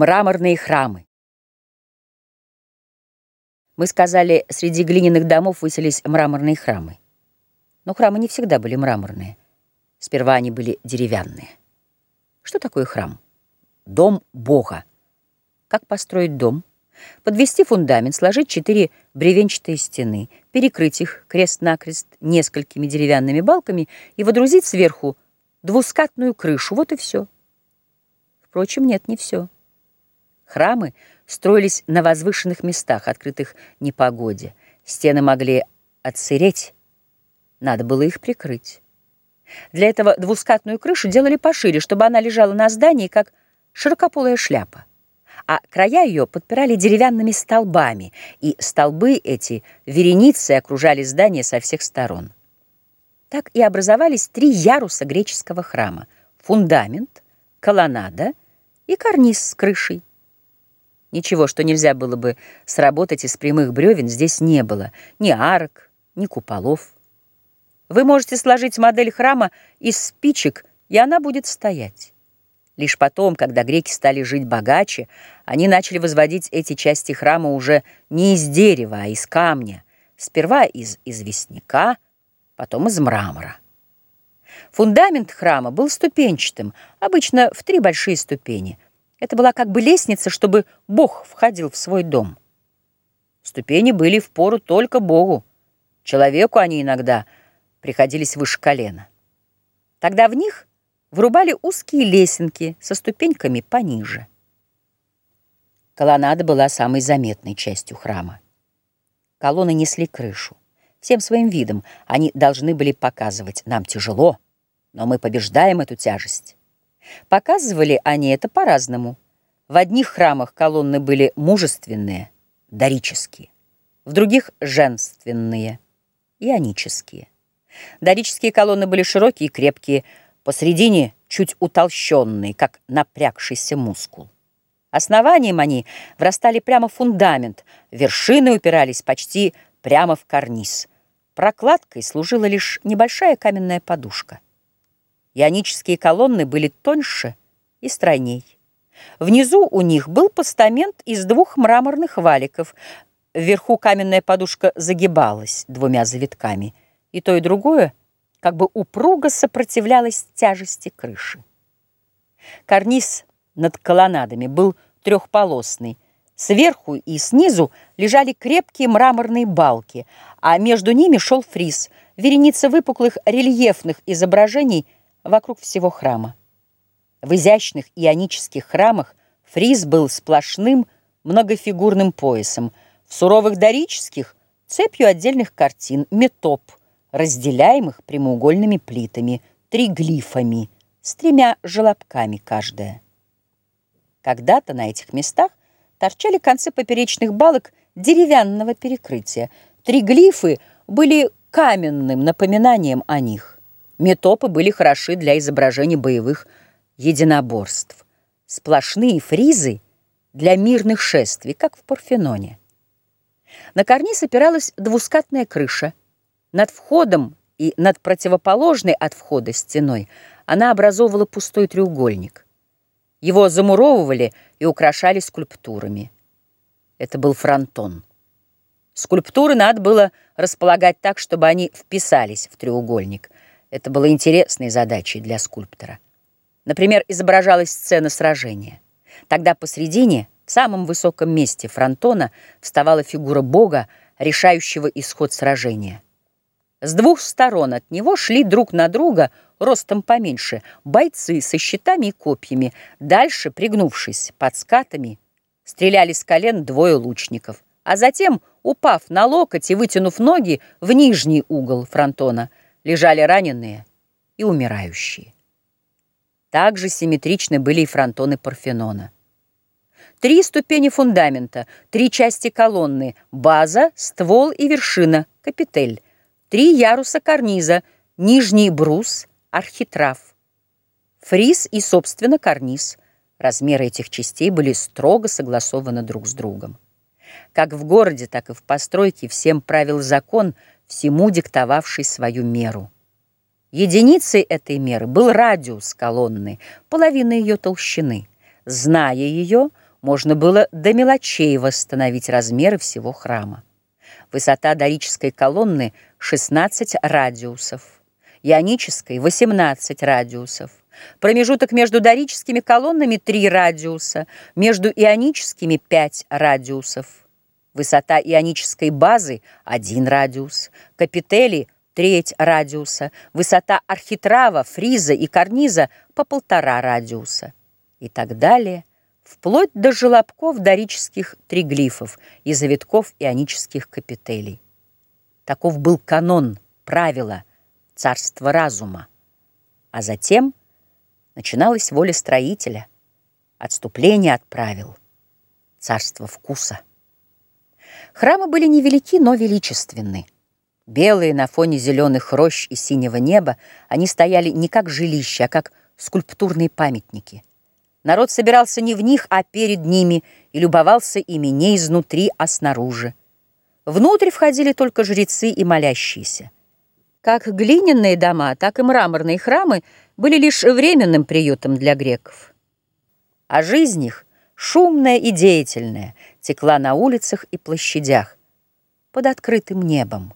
Мраморные храмы. Мы сказали, среди глиняных домов выселись мраморные храмы. Но храмы не всегда были мраморные. Сперва они были деревянные. Что такое храм? Дом Бога. Как построить дом? Подвести фундамент, сложить четыре бревенчатые стены, перекрыть их крест-накрест несколькими деревянными балками и водрузить сверху двускатную крышу. Вот и все. Впрочем, нет, не все. Храмы строились на возвышенных местах, открытых непогоде. Стены могли отсыреть, надо было их прикрыть. Для этого двускатную крышу делали пошире, чтобы она лежала на здании, как широкополая шляпа. А края ее подпирали деревянными столбами, и столбы эти вереницы окружали здание со всех сторон. Так и образовались три яруса греческого храма — фундамент, колоннада и карниз с крышей. Ничего, что нельзя было бы сработать из прямых бревен, здесь не было. Ни арок, ни куполов. Вы можете сложить модель храма из спичек, и она будет стоять. Лишь потом, когда греки стали жить богаче, они начали возводить эти части храма уже не из дерева, а из камня. Сперва из известняка, потом из мрамора. Фундамент храма был ступенчатым, обычно в три большие ступени – это была как бы лестница, чтобы Бог входил в свой дом. Ступени были в пору только Богу. Человеку они иногда приходились выше колена. Тогда в них врубали узкие лесенки со ступеньками пониже. Колоннада была самой заметной частью храма. Колонны несли крышу. Всем своим видом они должны были показывать «нам тяжело, но мы побеждаем эту тяжесть». Показывали они это по-разному. В одних храмах колонны были мужественные, дорические, в других — женственные, ионические. Дорические колонны были широкие и крепкие, посредине чуть утолщенные, как напрягшийся мускул. Основанием они врастали прямо в фундамент, вершины упирались почти прямо в карниз. Прокладкой служила лишь небольшая каменная подушка. Ионические колонны были тоньше и стройней. Внизу у них был постамент из двух мраморных валиков. Вверху каменная подушка загибалась двумя завитками, и то и другое как бы упруго сопротивлялось тяжести крыши. Карниз над колоннадами был трехполосный. Сверху и снизу лежали крепкие мраморные балки, а между ними шел фриз, вереница выпуклых рельефных изображений – вокруг всего храма. В изящных ионических храмах фриз был сплошным многофигурным поясом, в суровых дорических — цепью отдельных картин, метоп, разделяемых прямоугольными плитами, триглифами, с тремя желобками каждая. Когда-то на этих местах торчали концы поперечных балок деревянного перекрытия. Триглифы были каменным напоминанием о них. Метопы были хороши для изображения боевых единоборств. Сплошные фризы для мирных шествий, как в Парфеноне. На карниз опиралась двускатная крыша. Над входом и над противоположной от входа стеной она образовывала пустой треугольник. Его замуровывали и украшали скульптурами. Это был фронтон. Скульптуры надо было располагать так, чтобы они вписались в треугольник – это было интересной задачей для скульптора. Например, изображалась сцена сражения. Тогда посредине, в самом высоком месте фронтона, вставала фигура бога, решающего исход сражения. С двух сторон от него шли друг на друга, ростом поменьше, бойцы со щитами и копьями. Дальше, пригнувшись под скатами, стреляли с колен двое лучников. А затем, упав на локоть и вытянув ноги в нижний угол фронтона, лежали раненые и умирающие. Также симметричны были и фронтоны Парфенона. Три ступени фундамента, три части колонны, база, ствол и вершина, капитель, три яруса карниза, нижний брус, архитрав, фриз и, собственно, карниз. Размеры этих частей были строго согласованы друг с другом. Как в городе, так и в постройке всем правил закон – всему диктовавший свою меру. Единицей этой меры был радиус колонны, половина ее толщины. Зная ее, можно было до мелочей восстановить размеры всего храма. Высота дорической колонны — 16 радиусов, ионической — 18 радиусов. Промежуток между дорическими колоннами — 3 радиуса, между ионическими — 5 радиусов. Высота ионической базы — 1 радиус, капители — треть радиуса, высота архитрава, фриза и карниза — по полтора радиуса и так далее вплоть до желобков дорических триглифов и завитков ионических капителей. Таков был канон, правило, царство разума. А затем начиналась воля строителя, отступление от правил, царство вкуса. Храмы были невелики, но величественны. Белые на фоне зеленых рощ и синего неба, они стояли не как жилища, а как скульптурные памятники. Народ собирался не в них, а перед ними, и любовался ими не изнутри, а снаружи. Внутрь входили только жрецы и молящиеся. Как глиняные дома, так и мраморные храмы были лишь временным приютом для греков. А жизнь их, шумная и деятельная, текла на улицах и площадях под открытым небом.